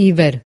y ver.